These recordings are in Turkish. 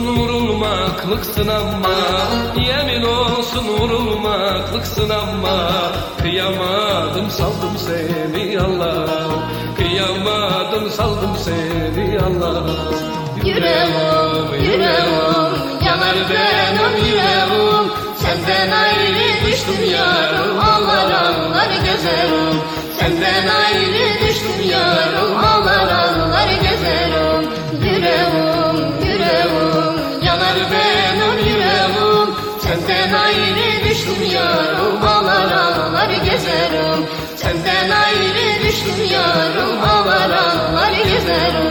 vurulmaklıksın ama. Yemin olsun vurulmaklıksın ama. Kıyamadım saldım seni Allah Kıyamadım saldım seni Allah Yüreğim, yüreğim. yanar benim yüreğim. Senden ayrı düştüm yarım. Ağlar ağlar gezerim. Senden ayrı düştüm yarım I don't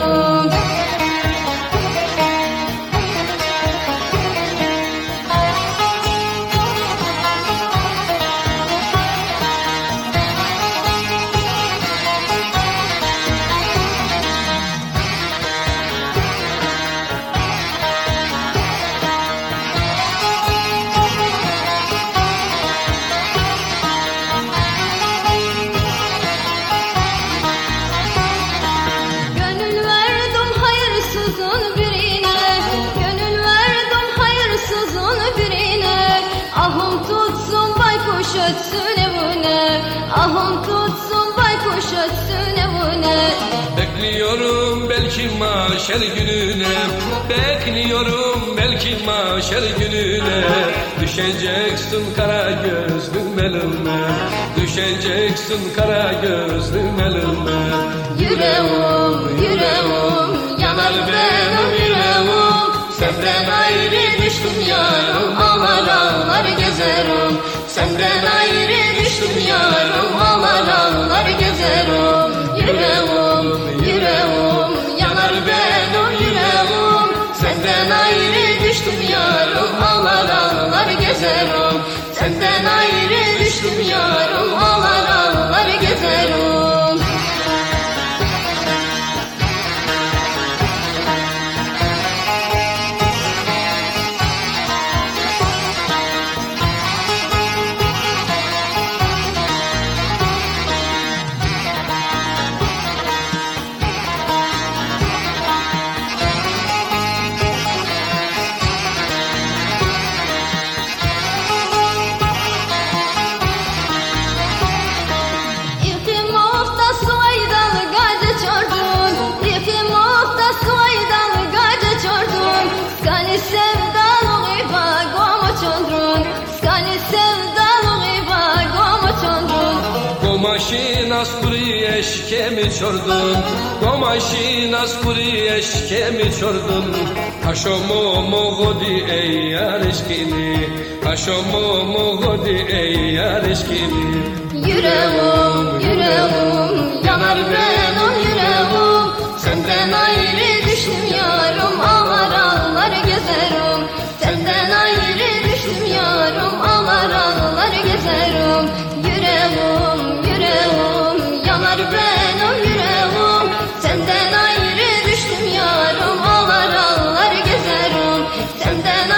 ötsün evine. Ahım tutsun baykuş ötsün evine. Bekliyorum belki maşer gününe. Bekliyorum belki maşer gününe. Düşeceksin kara gözlüm elime. Düşeceksin kara gözlüm elime ağlar gezerim Senden ayrı Skani sevdalı giba gomo çondrun Gomaşi naskuri eşke mi çordun? Gomaşi naskuri eşke mi çordun? Haşomo mogodi ey yar eşkini. Haşomo mogodi ey yar eşkini. Yüreğim, yüreğim yanar benim and then